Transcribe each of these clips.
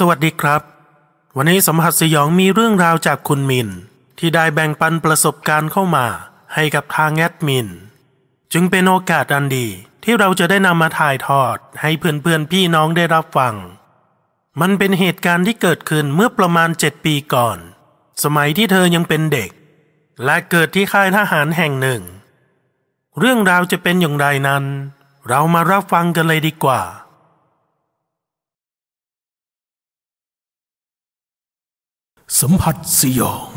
สวัสดีครับ วันนี้สัมผัสสยองมีเรื่องราวจากคุณมิน ที่ได้แบ่งปันประสบการณ์เข้ามาให้กับทางแอดมิน จึงเป็นโอกาสอันดีที่เราจะได้นำมาถ่ายทอดให้เพื่อนๆพี่น้องได้รับฟัง มันเป็นเหตุการณ์ที่เกิดขึ้นเมื่อประมาณเจ็ดปีก่อน สมัยที่เธอยังเป็นเด็ก และเกิดที่ค่ายทหารแห่งหนึ่ง เรื่องราวจะเป็นอย่างไรนั้น เรามารับฟังกันเลยดีกว่า สัมผัสสยอง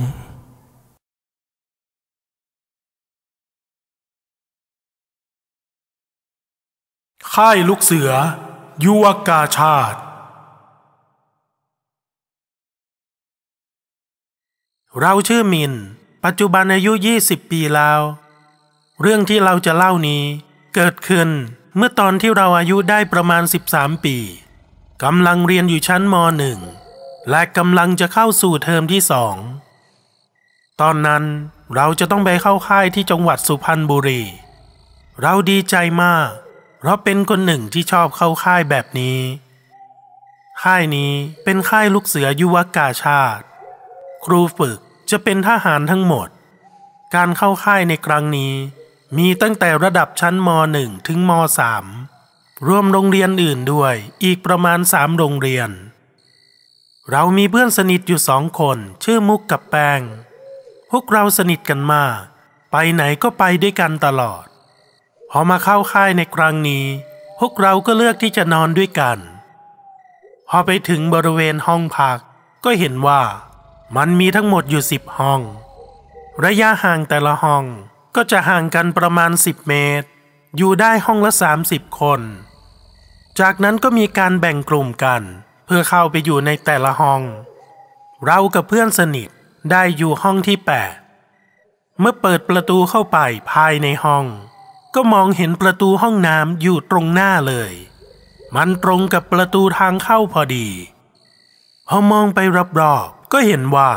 ค่ายลูกเสือ ยุวกาชาติ เราชื่อมิน ปัจจุบันอายุ 20 ปีแล้ว เรื่องที่เราจะเล่านี้ เกิดขึ้นเมื่อตอนที่เราอายุได้ประมาณ 13 ปีกำลังเรียนอยู่ชั้นม .1 และกำลังจะเข้าสู่เทอมที่สอง ตอนนั้นเราจะต้องไปเข้าค่ายที่จังหวัดสุพรรณบุรี เราดีใจมาก เพราะเป็นคนหนึ่งที่ชอบเข้าค่ายแบบนี้ ค่ายนี้เป็นค่ายลูกเสือยุวกาชาติ ครูฝึกจะเป็นทหารทั้งหมด การเข้าค่ายในครั้งนี้ มีตั้งแต่ระดับชั้นม .1 ถึงม .3 รวมโรงเรียนอื่นด้วยอีกประมาณสามโรงเรียน เรามีเพื่อนสนิทอยู่สองคน ชื่อมุกกับแป้ง พวกเราสนิทกันมาก ไปไหนก็ไปด้วยกันตลอด พอมาเข้าค่ายในครั้งนี้ พวกเราก็เลือกที่จะนอนด้วยกัน พอไปถึงบริเวณห้องพัก ก็เห็นว่ามันมีทั้งหมดอยู่สิบห้อง ระยะห่างแต่ละห้องก็จะห่างกันประมาณ10เมตร อยู่ได้ห้องละ30คน จากนั้นก็มีการแบ่งกลุ่มกัน พื่อเข้าไปอยู่ในแต่ละห้อง เรากับเพื่อนสนิทได้อยู่ห้องที่8เมื่อเปิดประตูเข้าไปภายในห้อง ก็มองเห็นประตูห้องน้ำอยู่ตรงหน้าเลย มันตรงกับประตูทางเข้าพอดีพอมองไปรอบๆก็เห็นว่า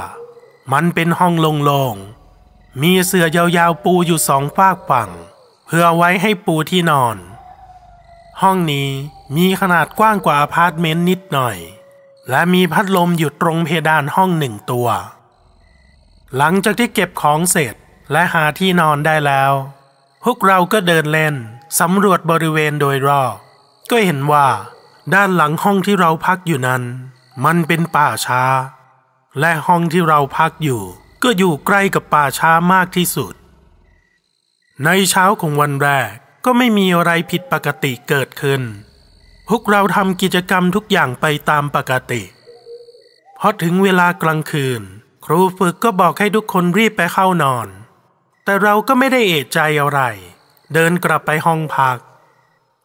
มันเป็นห้องโล่งๆมีเสื่อยาวๆปูอยู่สองฝากฝั่ง เพื่อไว้ให้ปูที่นอน ห้องนี้ มีขนาดกว้างกว่าอพาร์ตเมนต์นิดหน่อย และมีพัดลมอยู่ตรงเพดานห้องหนึ่งตัว หลังจากที่เก็บของเสร็จและหาที่นอนได้แล้ว พวกเราก็เดินเล่นสำรวจบริเวณโดยรอบ ก็เห็นว่า ด้านหลังห้องที่เราพักอยู่นั้น มันเป็นป่าช้า และห้องที่เราพักอยู่ ก็อยู่ใกล้กับป่าช้ามากที่สุด ในเช้าของวันแรกก็ไม่มีอะไรผิดปกติเกิดขึ้น พวกเราทำกิจกรรมทุกอย่างไปตามปกติพอถึงเวลากลางคืน ครูฝึกก็บอกให้ทุกคนรีบไปเข้านอน แต่เราก็ไม่ได้เอะใจอะไร เดินกลับไปห้องพัก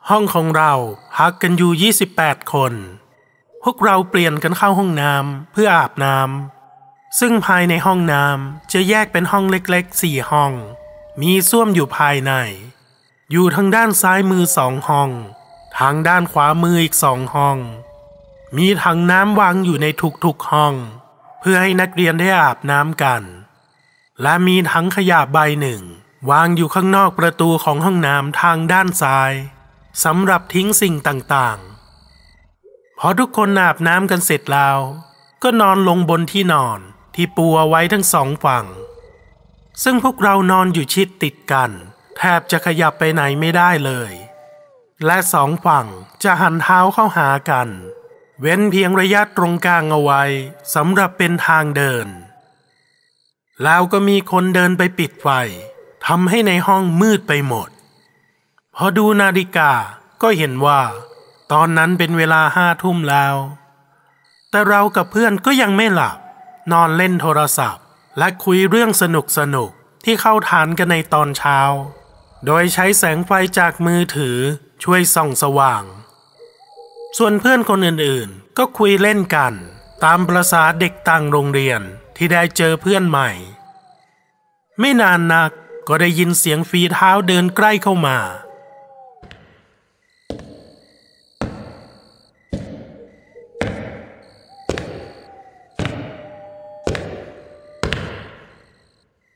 ห้องของเราพักกันอยู่ 28 คน พวกเราเปลี่ยนกันเข้าห้องน้ำเพื่ออาบน้ำซึ่งภายในห้องน้ำจะแยกเป็นห้องเล็กๆสี่ห้อง มีส้วมอยู่ภายใน อยู่ทางด้านซ้ายมือสองห้อง ทางด้านขวามืออีกสองห้อง มีถังน้ำวางอยู่ในทุกๆห้อง เพื่อให้นักเรียนได้อาบน้ำกัน และมีถังขยะใบหนึ่ง วางอยู่ข้างนอกประตูของห้องน้ำทางด้านซ้ายสำหรับทิ้งสิ่งต่างๆ พอทุกคนอาบน้ำกันเสร็จแล้ว ก็นอนลงบนที่นอนที่ปูเอาไว้ทั้งสองฝั่ง ซึ่งพวกเรานอนอยู่ชิดติดกัน แทบจะขยับไปไหนไม่ได้เลย และสองฝั่งจะหันเท้าเข้าหากัน เว้นเพียงระยะตรงกลางเอาไว้สำหรับเป็นทางเดิน แล้วก็มีคนเดินไปปิดไฟทำให้ในห้องมืดไปหมด พอดูนาฬิกาก็เห็นว่า ตอนนั้นเป็นเวลาห้าทุ่มแล้ว แต่เรากับเพื่อนก็ยังไม่หลับ นอนเล่นโทรศัพท์ และคุยเรื่องสนุกสนุกที่เข้าทานกันในตอนเช้า โดยใช้แสงไฟจากมือถือ ช่วยส่องสว่าง ส่วนเพื่อนคนอื่นๆ ก็คุยเล่นกัน ตามประษาเด็กต่างโรงเรียนที่ได้เจอเพื่อนใหม่ ไม่นานนักก็ได้ยินเสียงฝีเท้าเดินใกล้เข้ามา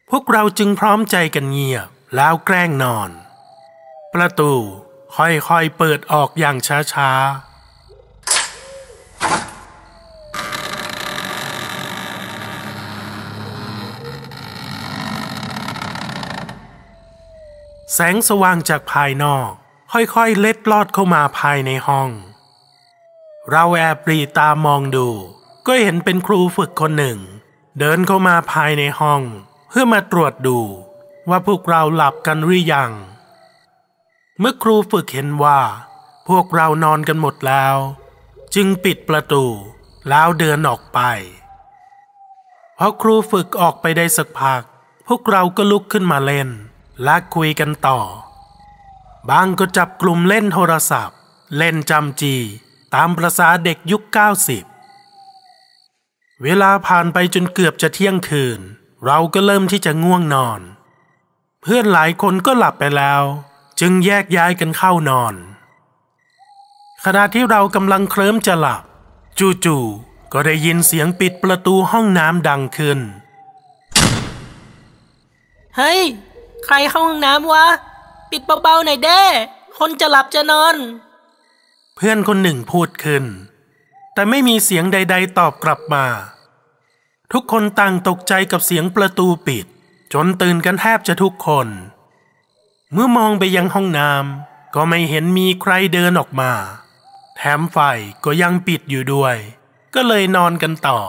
พวกเราจึงพร้อมใจกันเงียบแล้วแกล้งนอน ประตู ค่อยๆเปิดออกอย่างช้าๆแสงสว่างจากภายนอก ค่อยๆ เล็ดลอดเข้ามาภายในห้อง เราแอบปรีตามองดู ก็เห็นเป็นครูฝึกคนหนึ่ง เดินเข้ามาภายในห้อง เพื่อมาตรวจดูว่าพวกเราหลับกันหรือยัง เมื่อครูฝึกเห็นว่า พวกเรานอนกันหมดแล้ว จึงปิดประตูแล้วเดินออกไปพอครูฝึกออกไปได้สักพัก พวกเราก็ลุกขึ้นมาเล่น และคุยกันต่อ บางก็จับกลุ่มเล่นโทรศัพท์ เล่นจำจี ตามประษาเด็กยุค 90 เวลาผ่านไปจนเกือบจะเที่ยงคืน เราก็เริ่มที่จะง่วงนอน เพื่อนหลายคนก็หลับไปแล้ว จึงแยกย้ายกันเข้านอน ขณะที่เรากำลังเคลิ้มจะหลับ จู่ๆก็ได้ยินเสียงปิดประตูห้องน้ำดังขึ้น เฮ้ย ใครเข้าห้องน้ำวะ ปิดเบาๆหน่อยเด้คนจะหลับจะนอน เพื่อนคนหนึ่งพูดขึ้น แต่ไม่มีเสียงใด ๆ ตอบกลับมา ทุกคนต่างตกใจกับเสียงประตูปิด จนตื่นกันแทบจะทุกคน เมื่อมองไปยังห้องน้ำก็ไม่เห็นมีใครเดินออกมา แถมไฟก็ยังปิดอยู่ด้วย ก็เลยนอนกันต่อ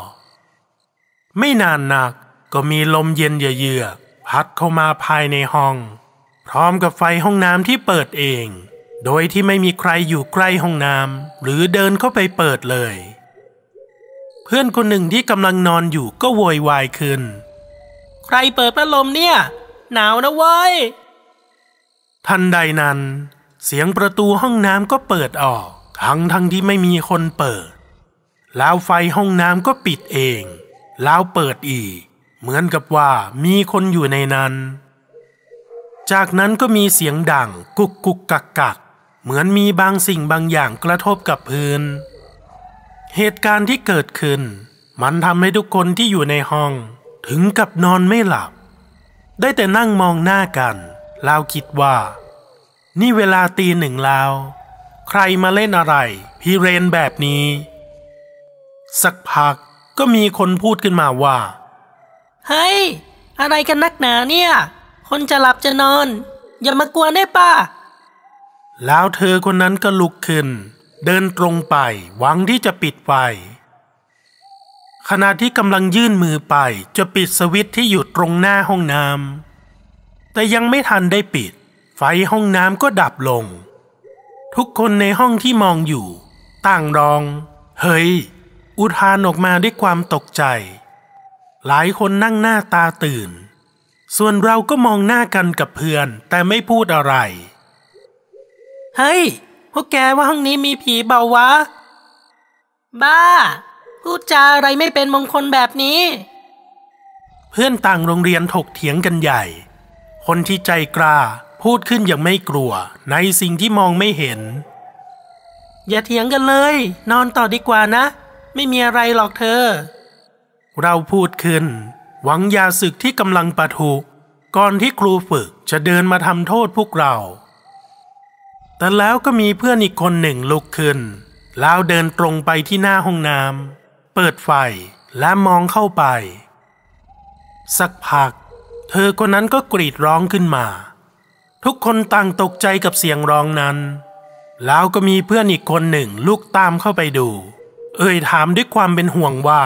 ไม่นานนักก็มีลมเย็นเยือกพัดเข้ามาภายในห้อง พร้อมกับไฟห้องน้ำที่เปิดเอง โดยที่ไม่มีใครอยู่ใกล้ห้องน้ำหรือเดินเข้าไปเปิดเลย เพื่อนคนหนึ่งที่กำลังนอนอยู่ก็โวยวายขึ้น ใครเปิดพัดลมเนี่ย หนาวนะเว้ย ทันใดนั้น เสียงประตูห้องน้ำก็เปิดออก ทั้งทั้งที่ไม่มีคนเปิด แล้วไฟห้องน้ำก็ปิดเอง แล้วเปิดอีก เหมือนกับว่ามีคนอยู่ในนั้น จากนั้นก็มีเสียงดังกุกกุกกักกักเหมือนมีบางสิ่งบางอย่างกระทบกับพื้น เหตุการณ์ที่เกิดขึ้น มันทำให้ทุกคนที่อยู่ในห้อง ถึงกับนอนไม่หลับ ได้แต่นั่งมองหน้ากัน แล้วคิดว่า นี่เวลาตีหนึ่งแล้ว ใครมาเล่นอะไร พี่เรนแบบนี้ สักพักก็มีคนพูดขึ้นมาว่า เฮ้ย อะไรกันนักหนาเนี่ย คนจะหลับจะนอน อย่ามากวนได้ป่ะ แล้วเธอคนนั้นก็ลุกขึ้น เดินตรงไปหวังที่จะปิดไฟขณะที่กำลังยื่นมือไปจะปิดสวิตช์ที่อยู่ตรงหน้าห้องน้ำ แต่ยังไม่ทันได้ปิด ไฟห้องน้ำก็ดับลง ทุกคนในห้องที่มองอยู่ ต่างร้อง เฮ้ย อุทานออกมาด้วยความตกใจ หลายคนนั่งหน้าตาตื่น ส่วนเราก็มองหน้ากันกับเพื่อน แต่ไม่พูดอะไร เฮ้ย พวกแกว่าห้องนี้มีผีเบาวะ บ้า พูดจาอะไรไม่เป็นมงคลแบบนี้ เพื่อนต่างโรงเรียนถกเถียงกันใหญ่ คนที่ใจกล้าพูดขึ้นอย่างไม่กลัว ในสิ่งที่มองไม่เห็น อย่าเถียงกันเลย นอนต่อดีกว่านะ ไม่มีอะไรหรอกเธอ เราพูดขึ้น หวังยาศึกที่กำลังปะทุก่อนที่ครูฝึกจะเดินมาทำโทษพวกเรา แต่แล้วก็มีเพื่อนอีกคนหนึ่งลุกขึ้น แล้วเดินตรงไปที่หน้าห้องน้ำเปิดไฟและมองเข้าไป สักพัก เธอคนนั้นก็กรีดร้องขึ้นมา ทุกคนต่างตกใจกับเสียงร้องนั้น แล้วก็มีเพื่อนอีกคนหนึ่งลุกตามเข้าไปดู เอ่ยถามด้วยความเป็นห่วงว่า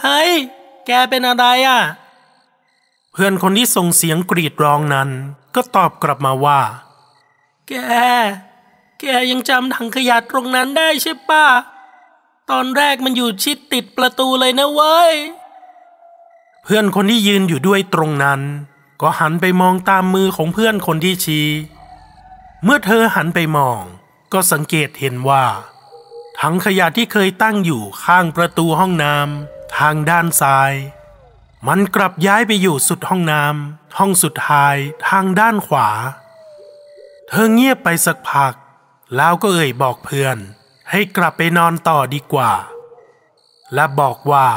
เฮ้ยแกเป็นอะไรอะ เพื่อนคนที่ส่งเสียงกรีดร้องนั้น ก็ตอบกลับมาว่า แก แกยังจำถังขยะตรงนั้นได้ใช่ปะตอนแรกมันอยู่ชิดติดประตูเลยนะเว้ย เพื่อนคนที่ยืนอยู่ด้วยตรงนั้น ก็หันไปมองตามมือของเพื่อนคนที่ชี้ เมื่อเธอหันไปมอง ก็สังเกตเห็นว่าถังขยะที่เคยตั้งอยู่ข้างประตูห้องน้ำทางด้านซ้าย มันกลับย้ายไปอยู่สุดห้องน้ำห้องสุดท้ายทางด้านขวา เธอเงียบไปสักพัก แล้วก็เอ่ยบอกเพื่อน ให้กลับไปนอนต่อดีกว่า และบอกว่า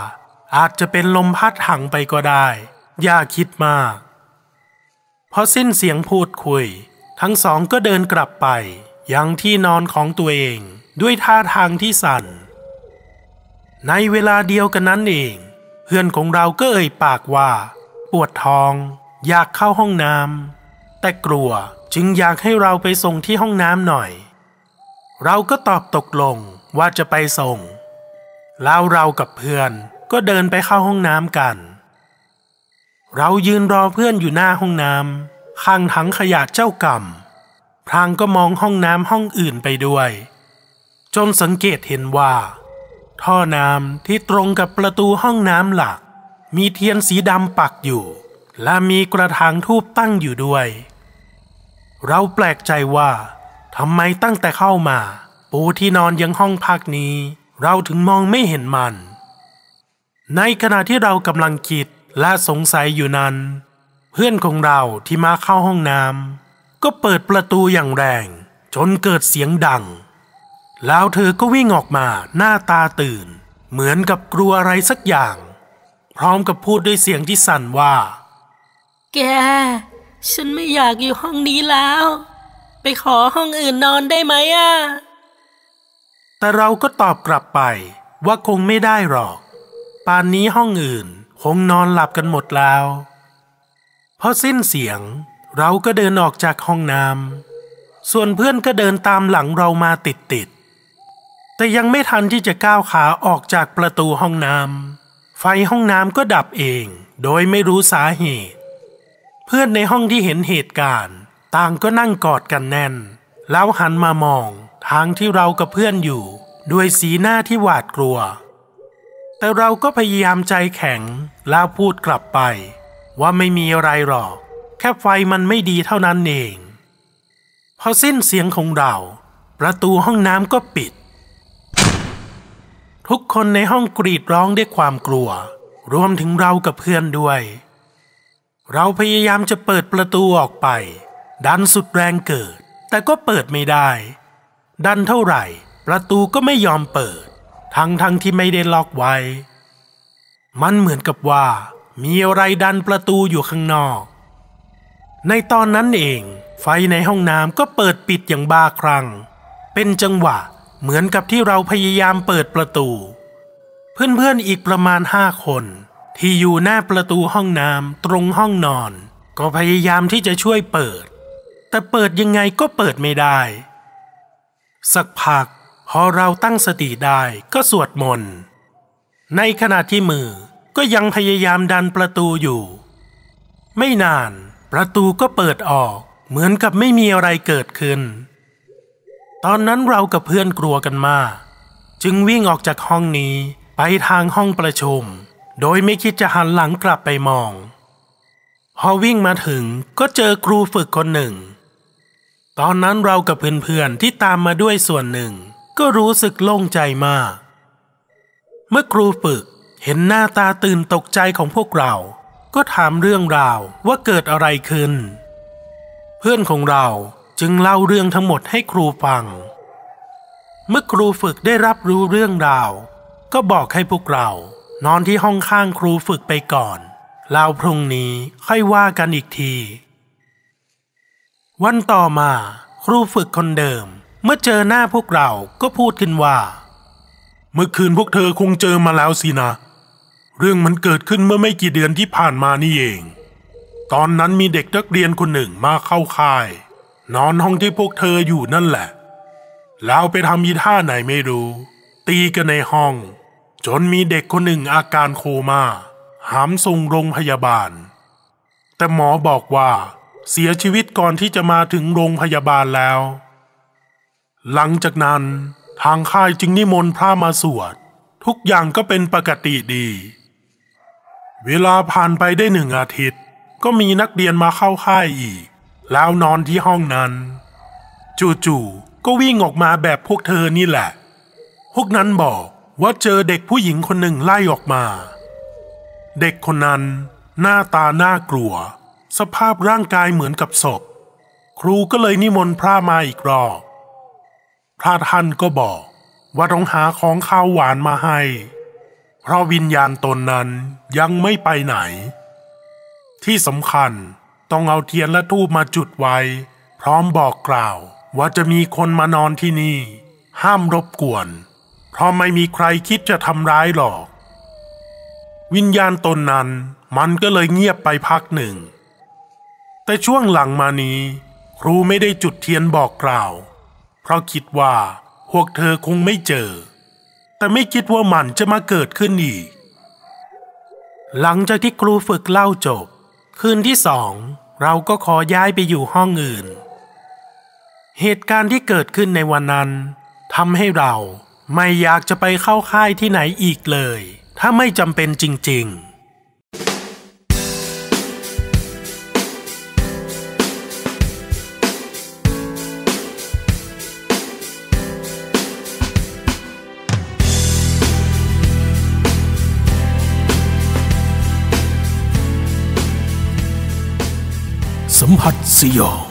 อาจจะเป็นลมพัดถังไปก็ได้ อย่าคิดมากพอสิ้นเสียงพูดคุย ทั้งสองก็เดินกลับไป ยังที่นอนของตัวเองด้วยท่าทางที่สั่น ในเวลาเดียวกันนั้นเอง เพื่อนของเราก็เอ่ยปากว่า ปวดท้อง อยากเข้าห้องน้ำแต่กลัวจึงอยากให้เราไปส่งที่ห้องน้ำหน่อย เราก็ตอบตกลงว่าจะไปส่ง แล้วเรากับเพื่อน ก็เดินไปเข้าห้องน้ำกัน เรายืนรอเพื่อนอยู่หน้าห้องน้ำข้างถังขยะเจ้ากรรมพรางก็มองห้องน้ำห้องอื่นไปด้วย จนสังเกตเห็นว่า ท่อน้ำที่ตรงกับประตูห้องน้ำหลัก มีเทียนสีดำปักอยู่ และมีกระถางทูบตั้งอยู่ด้วย เราแปลกใจว่าทำไมตั้งแต่เข้ามา ปูที่นอนยังห้องพักนี้ เราถึงมองไม่เห็นมัน ในขณะที่เรากำลังคิดและสงสัยอยู่นั้น เพื่อนของเราที่มาเข้าห้องน้ำก็เปิดประตูอย่างแรง จนเกิดเสียงดัง แล้วเธอก็วิ่งออกมาหน้าตาตื่น เหมือนกับกลัวอะไรสักอย่าง พร้อมกับพูดด้วยเสียงที่สั่นว่า แก ฉันไม่อยากอยู่ห้องนี้แล้ว ไปขอห้องอื่นนอนได้ไหมอะแต่เราก็ตอบกลับไปว่าคงไม่ได้หรอก ปานนี้ห้องอื่นคงนอนหลับกันหมดแล้วพอสิ้นเสียงเราก็เดินออกจากห้องน้ำส่วนเพื่อนก็เดินตามหลังเรามาติดติดๆแต่ยังไม่ทันที่จะก้าวขาออกจากประตูห้องน้ำไฟห้องน้ำก็ดับเองโดยไม่รู้สาเหตุ เพื่อนในห้องที่เห็นเหตุการณ์ ต่างก็นั่งกอดกันแน่น แล้วหันมามองทางที่เรากับเพื่อนอยู่ ด้วยสีหน้าที่หวาดกลัว แต่เราก็พยายามใจแข็งแล้วพูดกลับไป ว่าไม่มีอะไรหรอก แค่ไฟมันไม่ดีเท่านั้นเอง พอสิ้นเสียงของเรา ประตูห้องน้ำก็ปิด ทุกคนในห้องกรีดร้องด้วยความกลัว รวมถึงเรากับเพื่อนด้วย เราพยายามจะเปิดประตูออกไป ดันสุดแรงเกิด แต่ก็เปิดไม่ได้ ดันเท่าไหร่ ประตูก็ไม่ยอมเปิด ทั้งทั้งที่ไม่ได้ล็อกไว้ มันเหมือนกับว่า มีอะไรดันประตูอยู่ข้างนอก ในตอนนั้นเอง ไฟในห้องน้ำก็เปิดปิดอย่างบ้าคลั่ง เป็นจังหวะเหมือนกับที่เราพยายามเปิดประตู เพื่อนๆอีกประมาณห้าคน ที่อยู่หน้าประตูห้องน้ำตรงห้องนอน ก็พยายามที่จะช่วยเปิด แต่เปิดยังไงก็เปิดไม่ได้ สักพัก พอเราตั้งสติได้ก็สวดมนต์ ในขณะที่มือก็ยังพยายามดันประตูอยู่ ไม่นานประตูก็เปิดออกเหมือนกับไม่มีอะไรเกิดขึ้น ตอนนั้นเรากับเพื่อนกลัวกันมาก จึงวิ่งออกจากห้องนี้ไปทางห้องประชุม โดยไม่คิดจะหันหลังกลับไปมอง พอวิ่งมาถึงก็เจอครูฝึกคนหนึ่ง ตอนนั้นเรากับเพื่อนๆที่ตามมาด้วยส่วนหนึ่ง ก็รู้สึกโล่งใจมาก เมื่อครูฝึกเห็นหน้าตาตื่นตกใจของพวกเรา ก็ถามเรื่องราวว่าเกิดอะไรขึ้น เพื่อนของเราจึงเล่าเรื่องทั้งหมดให้ครูฟัง เมื่อครูฝึกได้รับรู้เรื่องราว ก็บอกให้พวกเรา นอนที่ห้องข้างครูฝึกไปก่อนแล้วพรุ่งนี้ค่อยว่ากันอีกที วันต่อมาครูฝึกคนเดิม เมื่อเจอหน้าพวกเราก็พูดขึ้นว่า เมื่อคืนพวกเธอคงเจอมาแล้วสินะ เรื่องมันเกิดขึ้นเมื่อไม่กี่เดือนที่ผ่านมานี่เอง ตอนนั้นมีเด็กนักเรียนคนหนึ่งมาเข้าค่าย นอนห้องที่พวกเธออยู่นั่นแหละ แล้วไปทำยีท่าไหนไม่รู้ ตีกันในห้อง จนมีเด็กคนหนึ่งอาการโคม่าหามส่งโรงพยาบาล แต่หมอบอกว่า เสียชีวิตก่อนที่จะมาถึงโรงพยาบาลแล้ว หลังจากนั้นทางค่ายจึงนิมนต์พระมาสวด ทุกอย่างก็เป็นปกติดี เวลาผ่านไปได้หนึ่งอาทิตย์ ก็มีนักเรียนมาเข้าค่ายอีก แล้วนอนที่ห้องนั้น จู่ๆก็วิ่งออกมาแบบพวกเธอนี่แหละ พวกนั้นบอกว่าเจอเด็กผู้หญิงคนหนึ่งไล่ออกมา เด็กคนนั้นหน้าตาน่ากลัว สภาพร่างกายเหมือนกับศพ ครูก็เลยนิมนต์พระมาอีกรอบ พระท่านก็บอกว่าต้องหาของข้าวหวานมาให้ เพราะวิญญาณตนนั้นยังไม่ไปไหน ที่สำคัญต้องเอาเทียนและทูบมาจุดไว้ พร้อมบอกกล่าวว่าจะมีคนมานอนที่นี่ ห้ามรบกวน เพราะไม่มีใครคิดจะทำร้ายหรอก วิญญาณตนนั้นมันก็เลยเงียบไปพักหนึ่ง แต่ช่วงหลังมานี้ ครูไม่ได้จุดเทียนบอกกล่าว เพราะคิดว่าพวกเธอคงไม่เจอ แต่ไม่คิดว่ามันจะมาเกิดขึ้นอีก หลังจากที่ครูฝึกเล่าจบ คืนที่สองเราก็ขอย้ายไปอยู่ห้องอื่น เหตุการณ์ที่เกิดขึ้นในวันนั้นทำให้เราไม่อยากจะไปเข้าค่ายที่ไหนอีกเลย ถ้าไม่จำเป็นจริง ๆ 発よ。